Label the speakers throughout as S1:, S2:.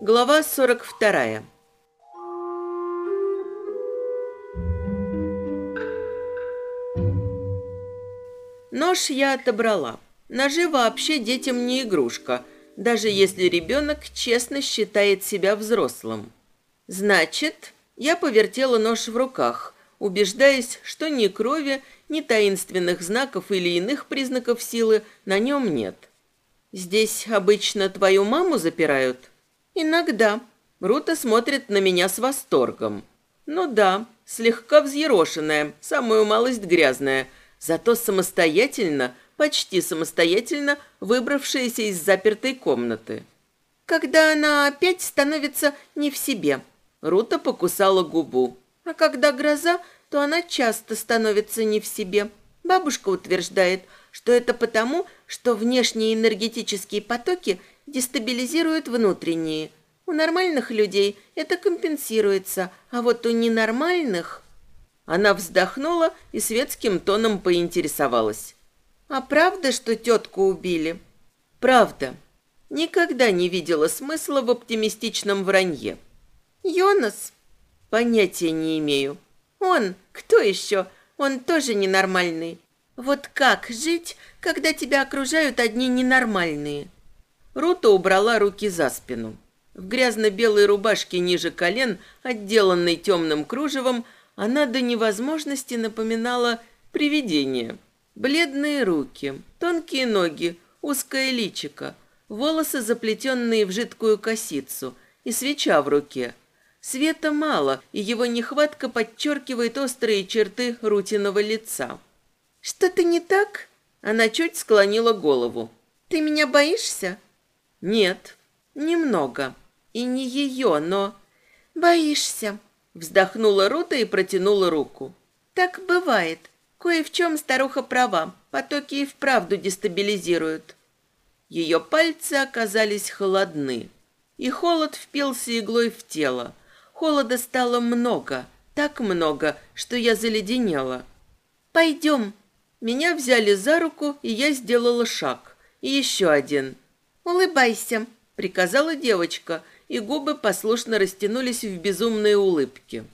S1: Глава 42. Нож я отобрала. Ножи вообще детям не игрушка, даже если ребенок честно считает себя взрослым. Значит, я повертела нож в руках, убеждаясь, что ни крови, ни таинственных знаков или иных признаков силы на нем нет. Здесь обычно твою маму запирают? «Иногда». Рута смотрит на меня с восторгом. «Ну да, слегка взъерошенная, самую малость грязная, зато самостоятельно, почти самостоятельно выбравшаяся из запертой комнаты». «Когда она опять становится не в себе». Рута покусала губу. «А когда гроза, то она часто становится не в себе. Бабушка утверждает, что это потому, что внешние энергетические потоки – дестабилизирует внутренние. У нормальных людей это компенсируется, а вот у ненормальных... Она вздохнула и светским тоном поинтересовалась. «А правда, что тетку убили?» «Правда. Никогда не видела смысла в оптимистичном вранье». «Йонас?» «Понятия не имею». «Он? Кто еще? Он тоже ненормальный. Вот как жить, когда тебя окружают одни ненормальные?» Рута убрала руки за спину. В грязно-белой рубашке ниже колен, отделанной темным кружевом, она до невозможности напоминала привидение. Бледные руки, тонкие ноги, узкое личико, волосы, заплетенные в жидкую косицу, и свеча в руке. Света мало, и его нехватка подчеркивает острые черты Рутиного лица. «Что-то не так?» Она чуть склонила голову. «Ты меня боишься?» «Нет, немного. И не ее, но...» «Боишься?» Вздохнула Рута и протянула руку. «Так бывает. Кое в чем старуха права. Потоки и вправду дестабилизируют». Ее пальцы оказались холодны. И холод впился иглой в тело. Холода стало много, так много, что я заледенела. «Пойдем». Меня взяли за руку, и я сделала шаг. И еще один. «Улыбайся», — приказала девочка, и губы послушно растянулись в безумные улыбки.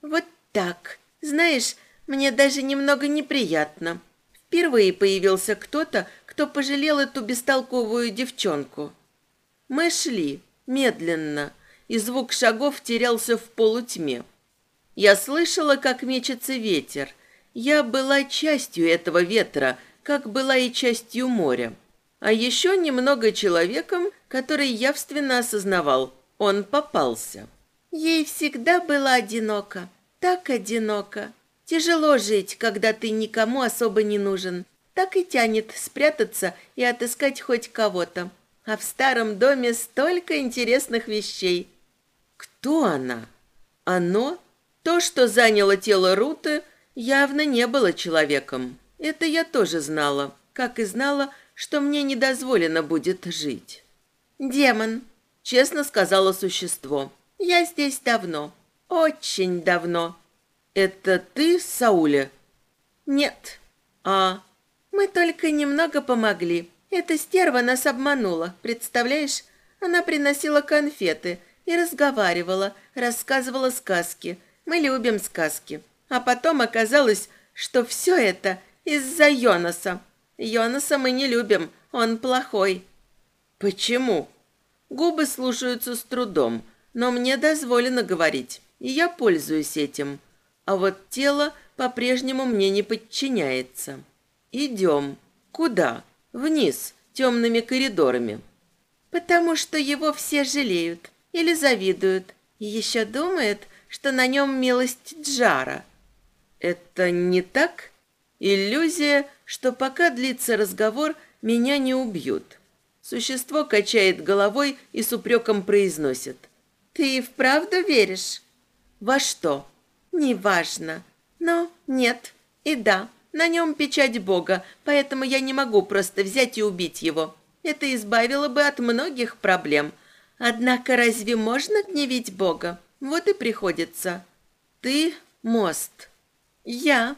S1: «Вот так. Знаешь, мне даже немного неприятно. Впервые появился кто-то, кто пожалел эту бестолковую девчонку. Мы шли, медленно, и звук шагов терялся в полутьме. Я слышала, как мечется ветер. Я была частью этого ветра, как была и частью моря а еще немного человеком, который явственно осознавал, он попался. Ей всегда было одиноко, так одиноко. Тяжело жить, когда ты никому особо не нужен. Так и тянет спрятаться и отыскать хоть кого-то. А в старом доме столько интересных вещей. Кто она? Оно? То, что заняло тело Руты, явно не было человеком. Это я тоже знала, как и знала, что мне не дозволено будет жить. «Демон», — честно сказала существо, — «я здесь давно, очень давно». «Это ты, Сауля?» «Нет». «А?» «Мы только немного помогли. Эта стерва нас обманула, представляешь? Она приносила конфеты и разговаривала, рассказывала сказки. Мы любим сказки. А потом оказалось, что все это из-за Йонаса. Йонаса мы не любим, он плохой». «Почему?» Губы слушаются с трудом, но мне дозволено говорить, и я пользуюсь этим. А вот тело по-прежнему мне не подчиняется. Идем. Куда? Вниз, темными коридорами. Потому что его все жалеют или завидуют, и еще думают, что на нем милость Джара. Это не так? Иллюзия что пока длится разговор, меня не убьют. Существо качает головой и с упреком произносит. «Ты и вправду веришь?» «Во что?» «Неважно. Но нет и да. На нем печать Бога, поэтому я не могу просто взять и убить его. Это избавило бы от многих проблем. Однако разве можно гневить Бога? Вот и приходится. Ты — мост. Я.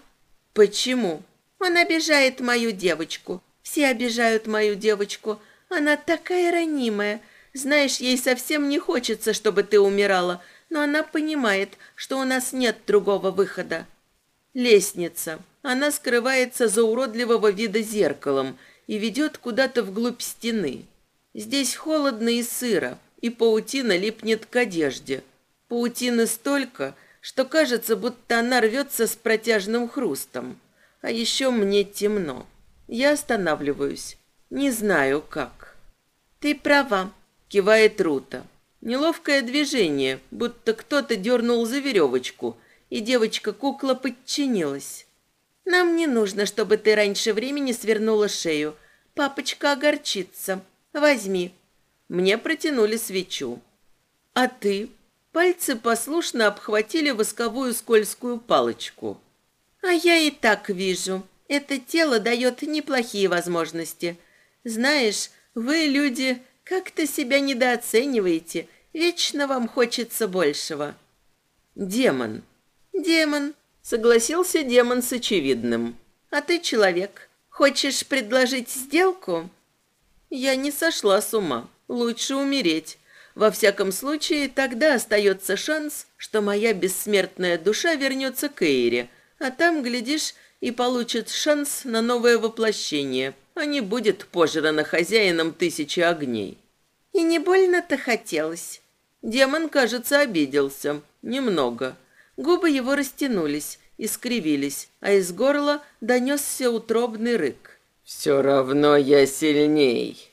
S1: Почему? Он обижает мою девочку. Все обижают мою девочку. Она такая ранимая. Знаешь, ей совсем не хочется, чтобы ты умирала, но она понимает, что у нас нет другого выхода. Лестница. Она скрывается за уродливого вида зеркалом и ведет куда-то вглубь стены. Здесь холодно и сыро, и паутина липнет к одежде. Паутины столько, что кажется, будто она рвется с протяжным хрустом. А еще мне темно. Я останавливаюсь. Не знаю, как. «Ты права», — кивает Рута. Неловкое движение, будто кто-то дернул за веревочку, и девочка-кукла подчинилась. «Нам не нужно, чтобы ты раньше времени свернула шею. Папочка огорчится. Возьми». Мне протянули свечу. «А ты?» Пальцы послушно обхватили восковую скользкую палочку. «А я и так вижу. Это тело дает неплохие возможности. Знаешь, вы, люди, как-то себя недооцениваете. Вечно вам хочется большего». «Демон». «Демон», — согласился демон с очевидным. «А ты человек. Хочешь предложить сделку?» «Я не сошла с ума. Лучше умереть. Во всяком случае, тогда остается шанс, что моя бессмертная душа вернется к Эйре, а там, глядишь, и получит шанс на новое воплощение, а не будет пожрана хозяином тысячи огней. И не больно-то хотелось. Демон, кажется, обиделся. Немного. Губы его растянулись, искривились, а из горла донесся утробный рык. «Все равно я сильней».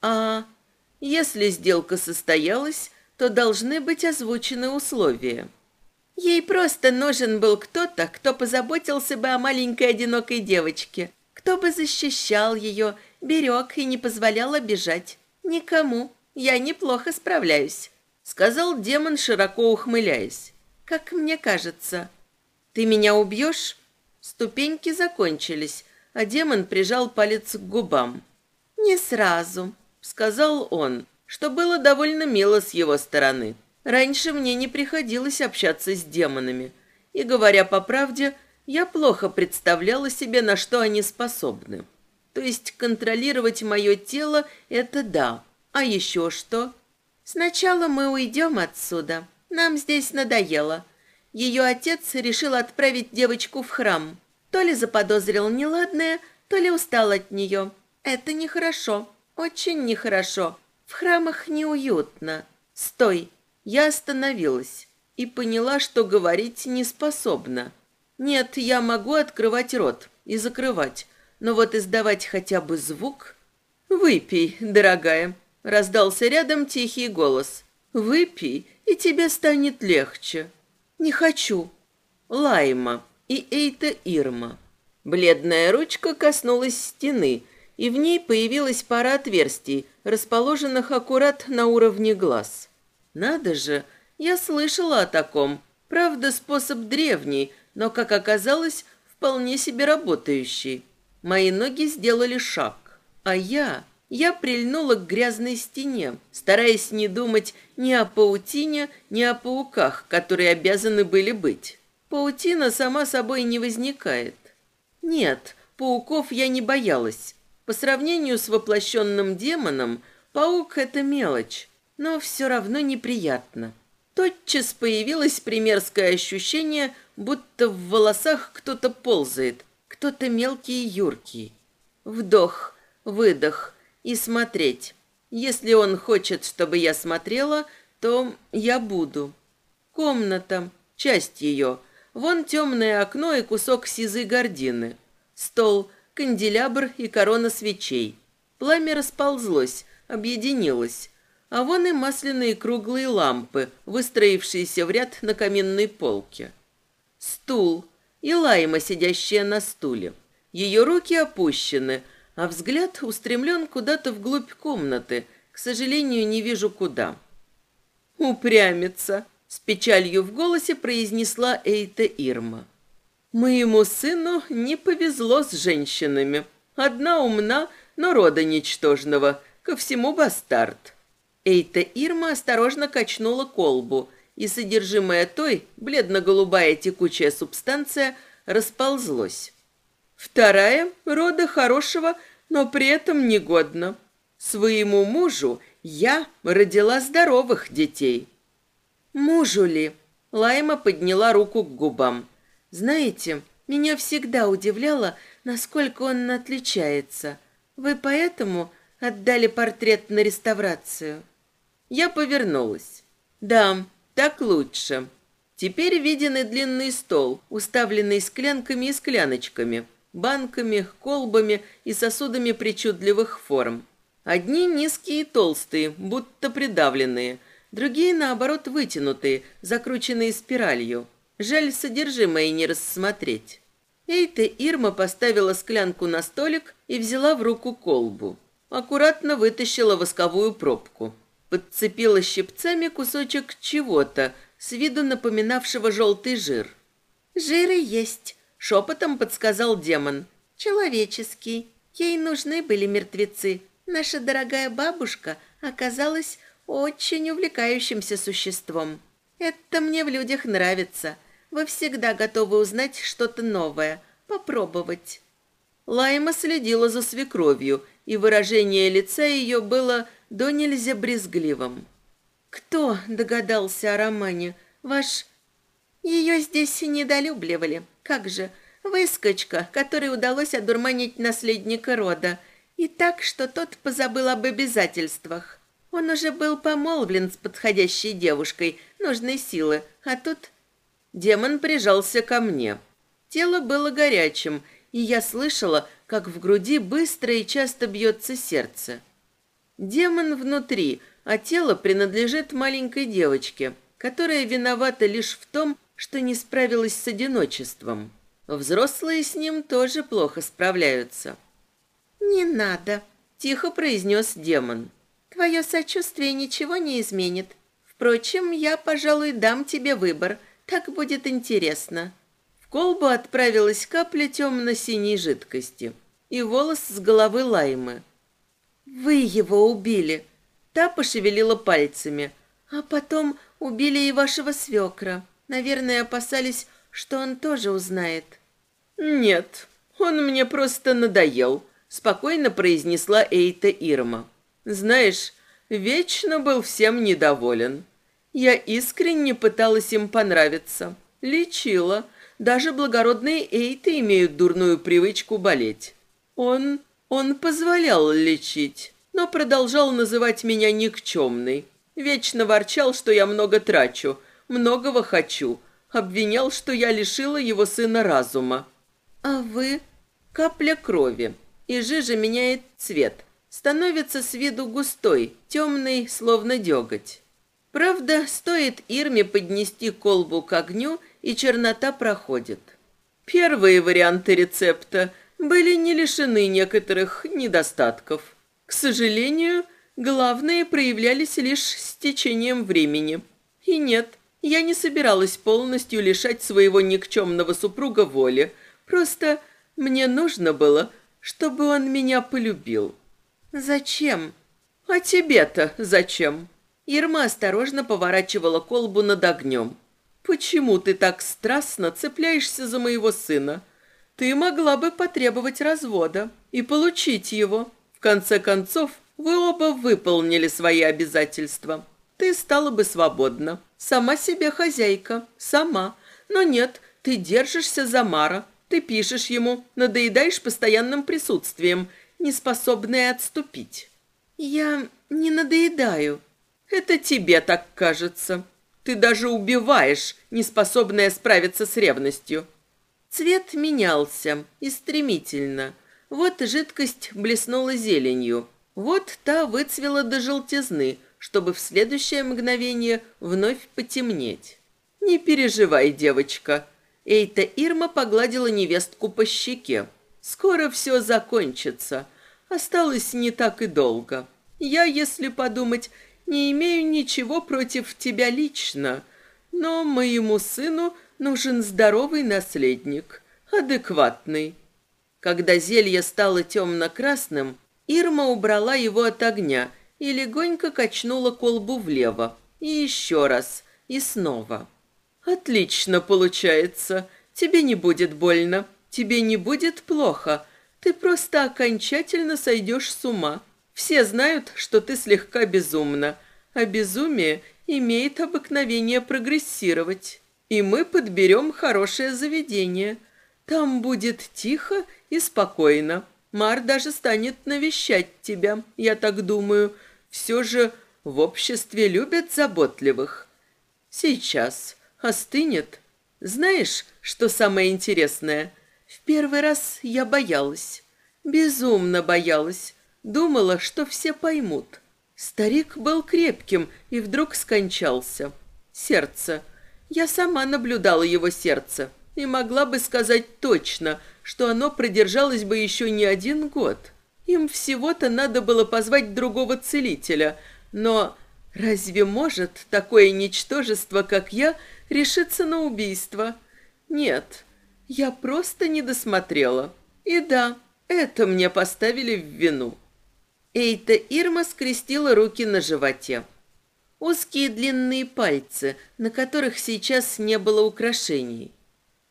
S1: «А если сделка состоялась, то должны быть озвучены условия. Ей просто нужен был кто-то, кто позаботился бы о маленькой одинокой девочке, кто бы защищал ее, берег и не позволял обижать. Никому. Я неплохо справляюсь, сказал демон, широко ухмыляясь. Как мне кажется. Ты меня убьешь? Ступеньки закончились, а демон прижал палец к губам. Не сразу, сказал он, что было довольно мило с его стороны. Раньше мне не приходилось общаться с демонами, и, говоря по правде, я плохо представляла себе, на что они способны. То есть контролировать мое тело – это да. А еще что? Сначала мы уйдем отсюда. Нам здесь надоело. Ее отец решил отправить девочку в храм. То ли заподозрил неладное, то ли устал от нее. Это нехорошо. Очень нехорошо. В храмах неуютно. Стой. Я остановилась и поняла, что говорить не способна. Нет, я могу открывать рот и закрывать, но вот издавать хотя бы звук... «Выпей, дорогая», — раздался рядом тихий голос. «Выпей, и тебе станет легче». «Не хочу». Лайма и Эйта Ирма. Бледная ручка коснулась стены, и в ней появилась пара отверстий, расположенных аккурат на уровне глаз. Надо же, я слышала о таком. Правда, способ древний, но, как оказалось, вполне себе работающий. Мои ноги сделали шаг, а я... Я прильнула к грязной стене, стараясь не думать ни о паутине, ни о пауках, которые обязаны были быть. Паутина сама собой не возникает. Нет, пауков я не боялась. По сравнению с воплощенным демоном, паук — это мелочь, но все равно неприятно. Тотчас появилось примерское ощущение, будто в волосах кто-то ползает, кто-то мелкий и юркий. Вдох, выдох и смотреть. Если он хочет, чтобы я смотрела, то я буду. Комната, часть ее. Вон темное окно и кусок сизой гардины. Стол — канделябр и корона свечей. Пламя расползлось, объединилось. А вон и масляные круглые лампы, выстроившиеся в ряд на каминной полке. Стул и лайма, сидящая на стуле. Ее руки опущены, а взгляд устремлен куда-то вглубь комнаты. К сожалению, не вижу куда. «Упрямится!» — с печалью в голосе произнесла Эйта Ирма. Моему сыну не повезло с женщинами. Одна умна, но рода ничтожного, ко всему бастард. Эйта Ирма осторожно качнула колбу, и содержимое той, бледно-голубая текучая субстанция, расползлось. Вторая – рода хорошего, но при этом негодна. Своему мужу я родила здоровых детей. Мужу ли? Лайма подняла руку к губам. Знаете, меня всегда удивляло, насколько он отличается. Вы поэтому отдали портрет на реставрацию? Я повернулась. Да, так лучше. Теперь виден и длинный стол, уставленный склянками и скляночками, банками, колбами и сосудами причудливых форм. Одни низкие и толстые, будто придавленные, другие, наоборот, вытянутые, закрученные спиралью. Жаль, содержимое не рассмотреть. Эйта Ирма поставила склянку на столик и взяла в руку колбу. Аккуратно вытащила восковую пробку подцепила щипцами кусочек чего-то, с виду напоминавшего желтый жир. «Жиры есть», — шепотом подсказал демон. «Человеческий. Ей нужны были мертвецы. Наша дорогая бабушка оказалась очень увлекающимся существом. Это мне в людях нравится. Вы всегда готовы узнать что-то новое, попробовать». Лайма следила за свекровью, и выражение лица ее было до нельзя брезгливым. «Кто догадался о романе? Ваш...» «Ее здесь недолюбливали. Как же, выскочка, которой удалось одурманить наследника рода, и так, что тот позабыл об обязательствах. Он уже был помолвлен с подходящей девушкой, нужной силы, а тут...» Демон прижался ко мне. Тело было горячим, и я слышала, как в груди быстро и часто бьется сердце. Демон внутри, а тело принадлежит маленькой девочке, которая виновата лишь в том, что не справилась с одиночеством. Взрослые с ним тоже плохо справляются. «Не надо», — тихо произнес демон. «Твое сочувствие ничего не изменит. Впрочем, я, пожалуй, дам тебе выбор. Так будет интересно». В колбу отправилась капля темно-синей жидкости и волос с головы Лаймы. «Вы его убили!» Та пошевелила пальцами. «А потом убили и вашего свекра. Наверное, опасались, что он тоже узнает». «Нет, он мне просто надоел», — спокойно произнесла Эйта Ирма. «Знаешь, вечно был всем недоволен. Я искренне пыталась им понравиться. Лечила. Даже благородные Эйты имеют дурную привычку болеть. Он он позволял лечить, но продолжал называть меня никчемной. Вечно ворчал, что я много трачу, многого хочу. Обвинял, что я лишила его сына разума. А вы? Капля крови. И жижа меняет цвет. Становится с виду густой, темный, словно деготь. Правда, стоит Ирме поднести колбу к огню, и чернота проходит. Первые варианты рецепта были не лишены некоторых недостатков. К сожалению, главные проявлялись лишь с течением времени. И нет, я не собиралась полностью лишать своего никчемного супруга воли. Просто мне нужно было, чтобы он меня полюбил. Зачем? А тебе-то зачем? Ирма осторожно поворачивала колбу над огнем. Почему ты так страстно цепляешься за моего сына? Ты могла бы потребовать развода и получить его. В конце концов, вы оба выполнили свои обязательства. Ты стала бы свободна. Сама себе хозяйка. Сама. Но нет, ты держишься за Мара. Ты пишешь ему, надоедаешь постоянным присутствием, не способная отступить. Я не надоедаю. Это тебе так кажется. Ты даже убиваешь, не способная справиться с ревностью. Цвет менялся и стремительно. Вот жидкость блеснула зеленью, вот та выцвела до желтизны, чтобы в следующее мгновение вновь потемнеть. «Не переживай, девочка!» Эйта Ирма погладила невестку по щеке. «Скоро все закончится. Осталось не так и долго. Я, если подумать, не имею ничего против тебя лично, но моему сыну Нужен здоровый наследник, адекватный. Когда зелье стало темно-красным, Ирма убрала его от огня и легонько качнула колбу влево. И еще раз. И снова. «Отлично получается. Тебе не будет больно. Тебе не будет плохо. Ты просто окончательно сойдешь с ума. Все знают, что ты слегка безумна, а безумие имеет обыкновение прогрессировать. И мы подберем хорошее заведение. Там будет тихо и спокойно. Мар даже станет навещать тебя, я так думаю. Все же в обществе любят заботливых. Сейчас остынет. Знаешь, что самое интересное? В первый раз я боялась. Безумно боялась. Думала, что все поймут. Старик был крепким и вдруг скончался. Сердце. Я сама наблюдала его сердце и могла бы сказать точно, что оно продержалось бы еще не один год. Им всего-то надо было позвать другого целителя, но разве может такое ничтожество, как я, решиться на убийство? Нет, я просто не досмотрела. И да, это мне поставили в вину. Эйта Ирма скрестила руки на животе. Узкие длинные пальцы, на которых сейчас не было украшений.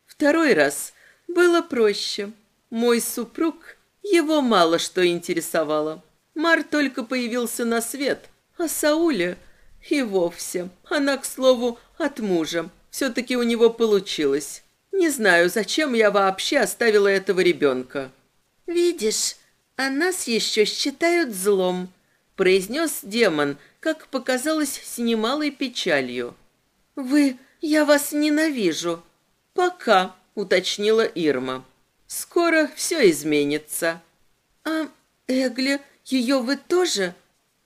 S1: Второй раз было проще. Мой супруг, его мало что интересовало. Мар только появился на свет, а Сауля и вовсе. Она, к слову, от мужа. Все-таки у него получилось. Не знаю, зачем я вообще оставила этого ребенка. «Видишь, а нас еще считают злом», — произнес демон, как показалось, с немалой печалью. «Вы... я вас ненавижу». «Пока», — уточнила Ирма. «Скоро все изменится». «А Эгли, ее вы тоже?»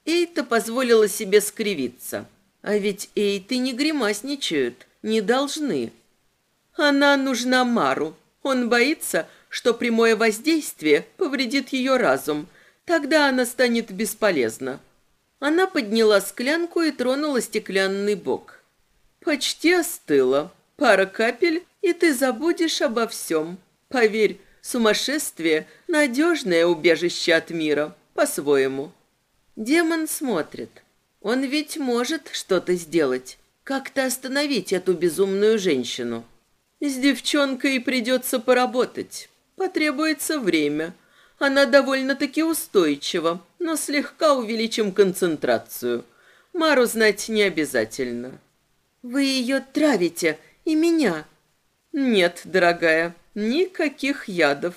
S1: Эйта позволила себе скривиться. А ведь Эйты не гримасничают, не должны. Она нужна Мару. Он боится, что прямое воздействие повредит ее разум. Тогда она станет бесполезна. Она подняла склянку и тронула стеклянный бок. Почти остыла. Пара капель, и ты забудешь обо всем. Поверь, сумасшествие – надежное убежище от мира, по-своему. Демон смотрит. Он ведь может что-то сделать, как-то остановить эту безумную женщину. С девчонкой придется поработать. Потребуется время. Она довольно-таки устойчива, но слегка увеличим концентрацию. Мару знать не обязательно. Вы ее травите, и меня. Нет, дорогая, никаких ядов.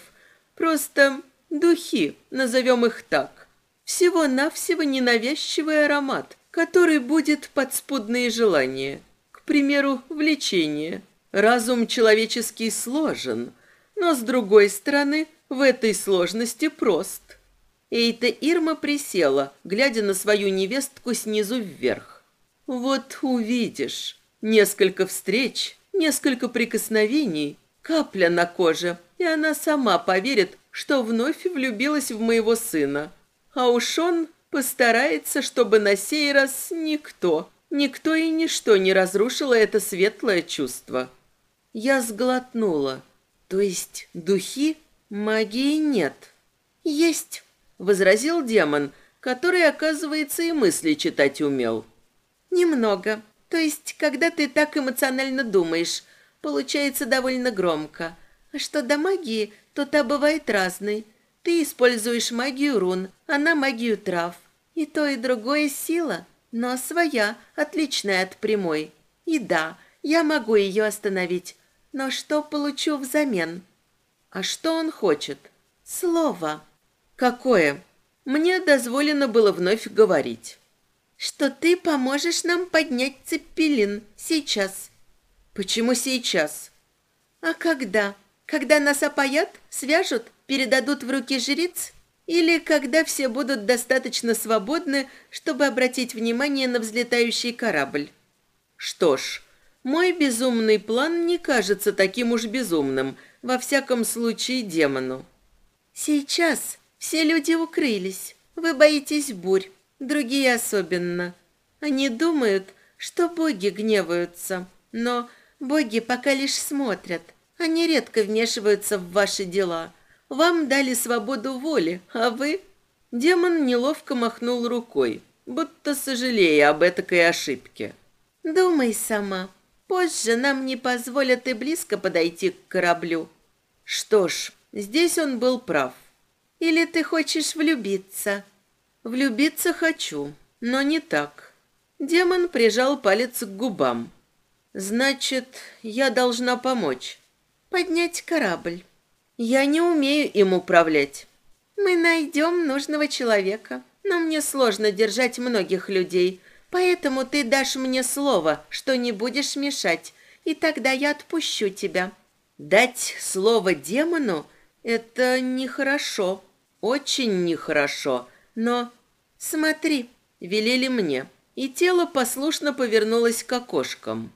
S1: Просто духи, назовем их так. Всего-навсего ненавязчивый аромат, который будет подспудные желания. К примеру, влечение – Разум человеческий сложен, но, с другой стороны, в этой сложности прост. Эйта Ирма присела, глядя на свою невестку снизу вверх. «Вот увидишь. Несколько встреч, несколько прикосновений, капля на коже, и она сама поверит, что вновь влюбилась в моего сына. А уж он постарается, чтобы на сей раз никто, никто и ничто не разрушило это светлое чувство». Я сглотнула. То есть духи? Магии нет. Есть, возразил демон, который, оказывается, и мысли читать умел. Немного. То есть, когда ты так эмоционально думаешь, получается довольно громко. А что до магии, то та бывает разной. Ты используешь магию рун, она магию трав. И то, и другое сила, но своя, отличная от прямой. И да, я могу ее остановить, но что получу взамен? А что он хочет? Слово. Какое? Мне дозволено было вновь говорить. Что ты поможешь нам поднять цепелин сейчас. Почему сейчас? А когда? Когда нас опоят, свяжут, передадут в руки жриц? Или когда все будут достаточно свободны, чтобы обратить внимание на взлетающий корабль? Что ж, мой безумный план не кажется таким уж безумным, во всяком случае демону. Сейчас все люди укрылись. Вы боитесь бурь, другие особенно. Они думают, что боги гневаются, но боги пока лишь смотрят. Они редко вмешиваются в ваши дела. Вам дали свободу воли, а вы... Демон неловко махнул рукой, будто сожалея об этакой ошибке.
S2: «Думай сама. Позже нам не позволят и близко подойти к кораблю».
S1: Что ж, здесь он был прав.
S2: «Или ты хочешь влюбиться?»
S1: «Влюбиться хочу, но не так». Демон прижал палец к губам. «Значит, я должна помочь».
S2: «Поднять корабль».
S1: «Я не умею им управлять».
S2: «Мы найдем нужного человека, но мне сложно держать многих людей, поэтому ты дашь мне слово, что не будешь мешать, и тогда я отпущу тебя».
S1: «Дать слово демону — это нехорошо, очень нехорошо, но...» «Смотри», — велели мне, и тело послушно повернулось к окошкам.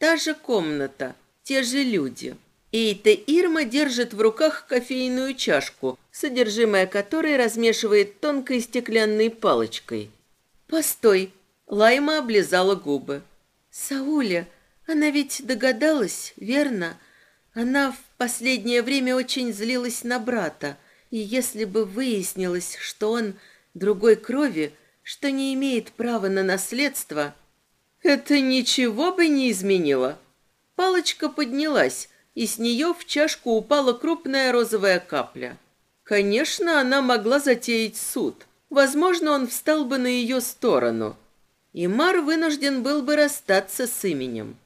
S1: Та же комната, те же люди. Эйта Ирма держит в руках кофейную чашку, содержимое которой размешивает тонкой стеклянной палочкой. «Постой!» Лайма облизала губы. «Сауля, она ведь догадалась, верно? Она в последнее время очень злилась на брата, и если бы выяснилось, что он другой крови, что не имеет права на наследство, это ничего бы не изменило. Палочка поднялась, и с нее в чашку упала крупная розовая капля. Конечно, она могла затеять суд. Возможно, он встал бы на ее сторону. И Мар вынужден был бы расстаться с именем.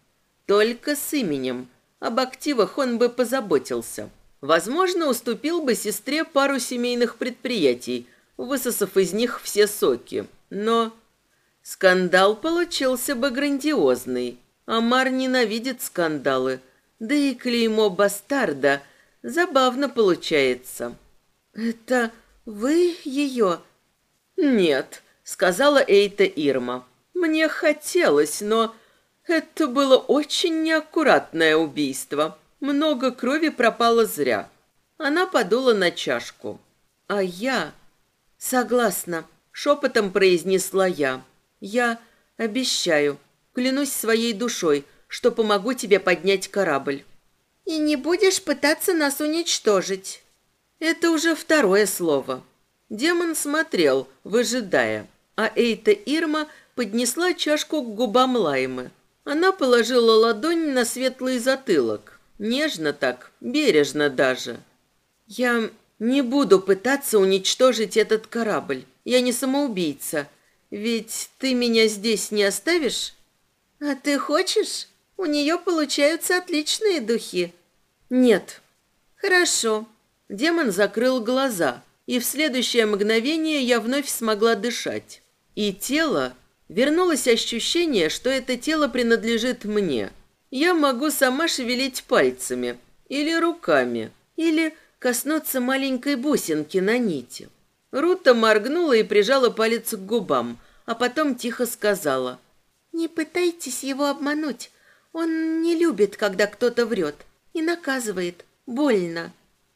S1: Только с именем. Об активах он бы позаботился. Возможно, уступил бы сестре пару семейных предприятий, высосав из них все соки. Но скандал получился бы грандиозный. Амар ненавидит скандалы. Да и клеймо бастарда забавно получается. «Это вы ее?» «Нет», — сказала Эйта Ирма. «Мне хотелось, но это было очень неаккуратное убийство. Много крови пропало зря». Она подула на чашку. «А я...» «Согласна», — шепотом произнесла я. «Я обещаю, клянусь своей душой, что помогу тебе поднять корабль».
S2: «И не будешь пытаться нас уничтожить?»
S1: Это уже второе слово. Демон смотрел, выжидая, а Эйта Ирма поднесла чашку к губам Лаймы. Она положила ладонь на светлый затылок. Нежно так, бережно даже. «Я не буду пытаться уничтожить этот корабль. Я не самоубийца. Ведь ты меня здесь не оставишь?»
S2: «А ты хочешь? У нее получаются отличные духи».
S1: «Нет».
S2: «Хорошо.
S1: Демон закрыл глаза, и в следующее мгновение я вновь смогла дышать. И тело... Вернулось ощущение, что это тело принадлежит мне. Я могу сама шевелить пальцами, или руками, или коснуться маленькой бусинки на нити. Рута моргнула и прижала палец к губам, а потом тихо сказала.
S2: «Не пытайтесь его обмануть. Он не любит, когда кто-то врет, и наказывает. Больно».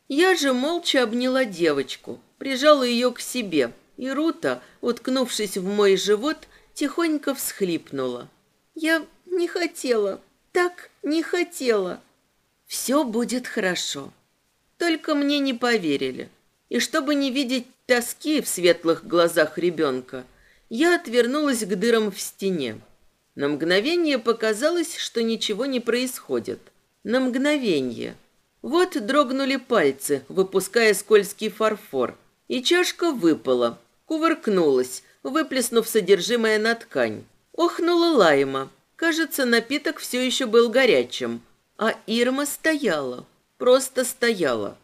S1: Я же молча обняла девочку, прижала ее к себе, и Рута, уткнувшись в мой живот, тихонько всхлипнула. «Я не хотела, так не хотела». «Все будет хорошо». Только мне не поверили. И чтобы не видеть тоски в светлых глазах ребенка, я отвернулась к дырам в стене. На мгновение показалось, что ничего не происходит. На мгновение – вот дрогнули пальцы, выпуская скользкий фарфор, и чашка выпала, кувыркнулась, выплеснув содержимое на ткань. Охнула Лайма. Кажется, напиток все еще был горячим, а Ирма стояла, просто стояла.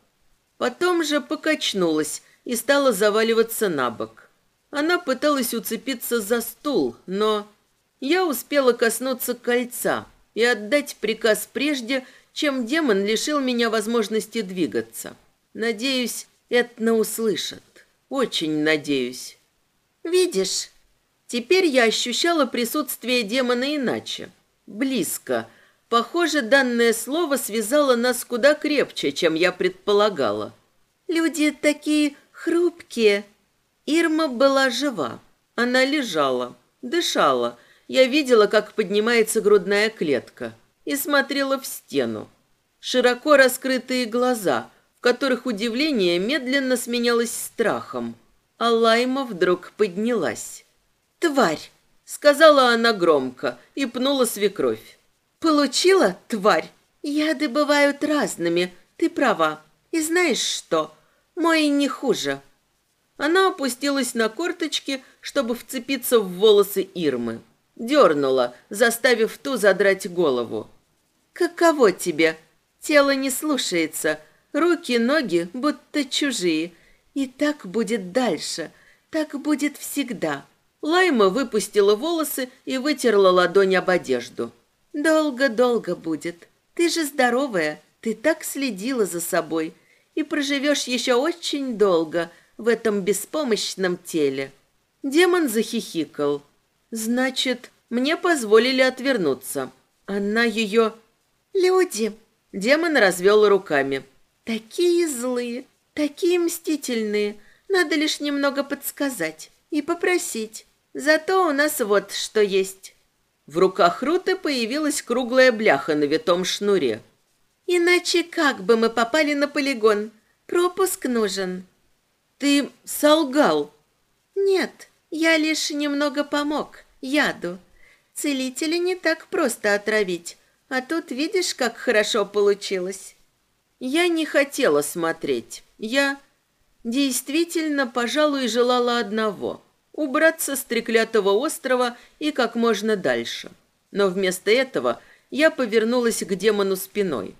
S1: Потом же покачнулась и стала заваливаться на бок. Она пыталась уцепиться за стул, но... Я успела коснуться кольца и отдать приказ прежде, чем демон лишил меня возможности двигаться. Надеюсь, Этна услышит. Очень надеюсь. Видишь, теперь я ощущала присутствие демона иначе. Близко. Похоже, данное слово связало нас куда крепче, чем я предполагала.
S2: Люди такие хрупкие.
S1: Ирма была жива. Она лежала, дышала. Я видела, как поднимается грудная клетка и смотрела в стену. Широко раскрытые глаза, которых удивление медленно сменялось страхом. а Лайма вдруг поднялась. «Тварь!» — сказала она громко и пнула свекровь. «Получила, тварь? Яды бывают разными, ты права. И знаешь что? Мой не хуже». Она опустилась на корточки, чтобы вцепиться в волосы Ирмы. Дернула, заставив ту задрать голову. «Каково тебе? Тело не слушается, руки, ноги будто чужие. И так будет дальше, так будет всегда». Лайма выпустила волосы и вытерла ладонь об одежду. «Долго-долго будет. Ты же здоровая, ты так следила за собой. И проживешь еще очень долго в этом беспомощном теле». Демон захихикал. «Значит, мне позволили отвернуться. Она ее...» «Люди!» Демон развел руками. «Такие злые, такие мстительные. Надо лишь немного подсказать и попросить. Зато у нас вот что есть». В руках Руты появилась круглая бляха на витом шнуре. «Иначе как бы мы попали на полигон? Пропуск нужен». «Ты солгал?» «Нет, я лишь немного помог, яду. Целителя не так просто отравить, а тут видишь, как хорошо получилось». Я не хотела смотреть. Я действительно, пожалуй, желала одного убраться с треклятого острова и как можно дальше. Но вместо этого я повернулась к демону спиной.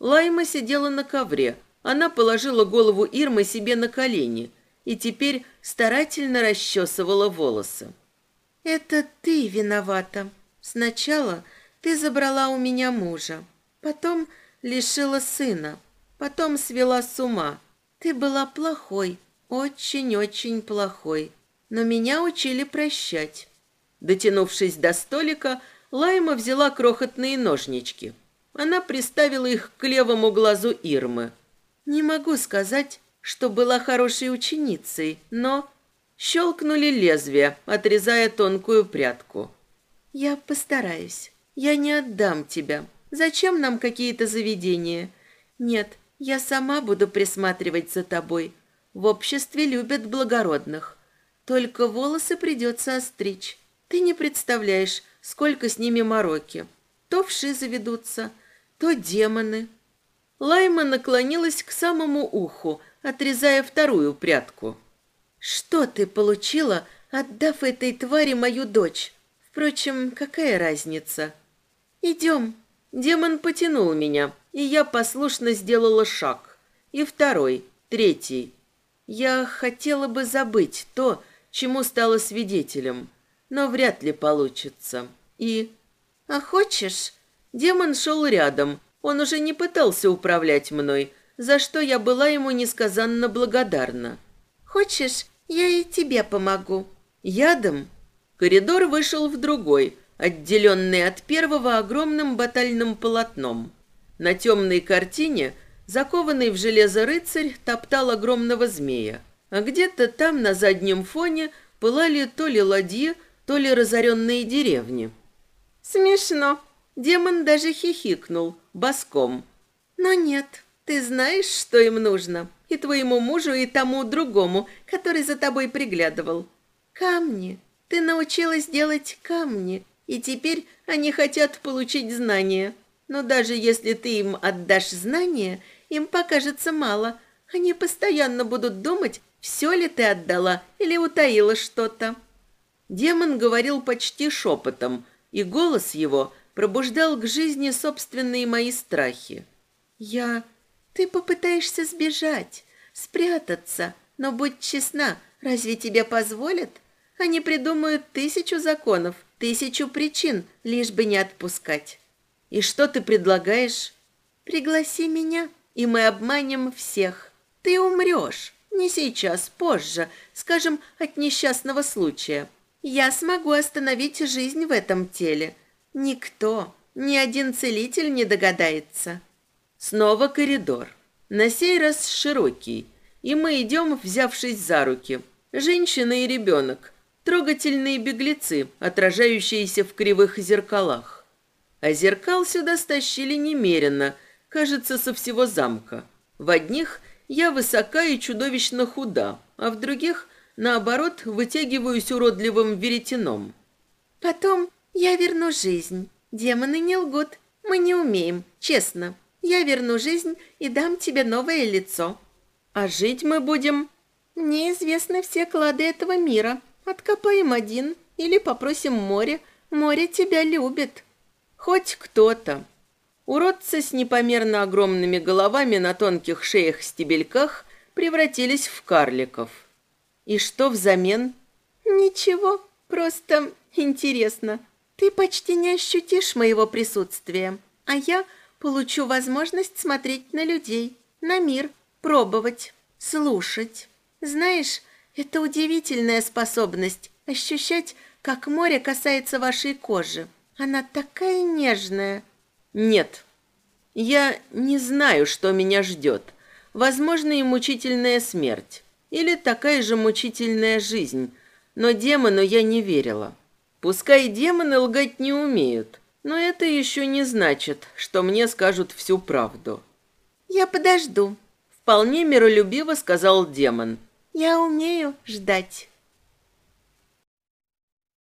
S1: Лайма сидела на ковре. Она положила голову Ирмы себе на колени и теперь старательно расчесывала волосы. «Это ты виновата. Сначала ты забрала у меня мужа, потом лишила сына, потом свела с ума. Ты была плохой, очень-очень плохой но меня учили прощать. Дотянувшись до столика, Лайма взяла крохотные ножнички. Она приставила их к левому глазу Ирмы. Не могу сказать, что была хорошей ученицей, но щелкнули лезвия, отрезая тонкую прядку. Я постараюсь. Я не отдам тебя. Зачем нам какие-то заведения? Нет, я сама буду присматривать за тобой. В обществе любят благородных. Только волосы придется остричь. Ты не представляешь, сколько с ними мороки. То вши заведутся, то демоны. Лайма наклонилась к самому уху, отрезая вторую прядку. «Что ты получила, отдав этой твари мою дочь? Впрочем, какая разница?» «Идем». Демон потянул меня, и я послушно сделала шаг. И второй, третий. Я хотела бы забыть то, чему стала свидетелем, но вряд ли получится. И... А хочешь? Демон шел рядом, он уже не пытался управлять мной, за что я была ему несказанно благодарна. Хочешь, я и тебе помогу? Ядом? Коридор вышел в другой, отделенный от первого огромным батальным полотном. На темной картине закованный в железо рыцарь топтал огромного змея а где-то там на заднем фоне пылали то ли ладьи, то ли разоренные деревни. Смешно. Демон даже хихикнул, боском. Но нет, ты знаешь, что им нужно. И твоему мужу, и тому другому, который за тобой приглядывал. Камни. Ты научилась делать камни, и теперь они хотят получить знания. Но даже если ты им отдашь знания, им покажется мало. Они постоянно будут думать, все ли ты отдала или утаила что-то?» Демон говорил почти шепотом, и голос его пробуждал к жизни собственные мои страхи. «Я... Ты попытаешься сбежать, спрятаться, но будь честна, разве тебе позволят? Они придумают тысячу законов, тысячу причин, лишь бы не отпускать. И что ты предлагаешь? Пригласи меня, и мы обманем всех. Ты умрешь. Не сейчас, позже, скажем, от несчастного случая. Я смогу остановить жизнь в этом теле. Никто, ни один целитель не догадается. Снова коридор. На сей раз широкий, и мы идем, взявшись за руки. Женщина и ребенок. Трогательные беглецы, отражающиеся в кривых зеркалах. А зеркал сюда стащили немерено, кажется, со всего замка. В одних я высока и чудовищно худа, а в других наоборот, вытягиваюсь уродливым веретеном.
S2: Потом я верну жизнь. Демоны не лгут. Мы не умеем, честно. Я верну жизнь и дам тебе новое лицо.
S1: А жить мы будем...
S2: Мне известны все клады этого мира. Откопаем один или попросим море. Море тебя любит.
S1: Хоть кто-то. Уродцы с непомерно огромными головами на тонких шеях-стебельках превратились в карликов. И что взамен?
S2: Ничего, просто интересно. Ты почти не ощутишь моего присутствия, а я получу возможность смотреть на людей, на мир, пробовать, слушать. Знаешь, это удивительная способность ощущать, как море касается вашей кожи. Она такая нежная.
S1: Нет, я не знаю, что меня ждет. Возможно, и мучительная смерть. Или такая же мучительная жизнь. Но демону я не верила. Пускай демоны лгать не умеют, но это еще не значит, что мне скажут всю правду.
S2: «Я подожду», —
S1: вполне миролюбиво сказал демон.
S2: «Я умею ждать».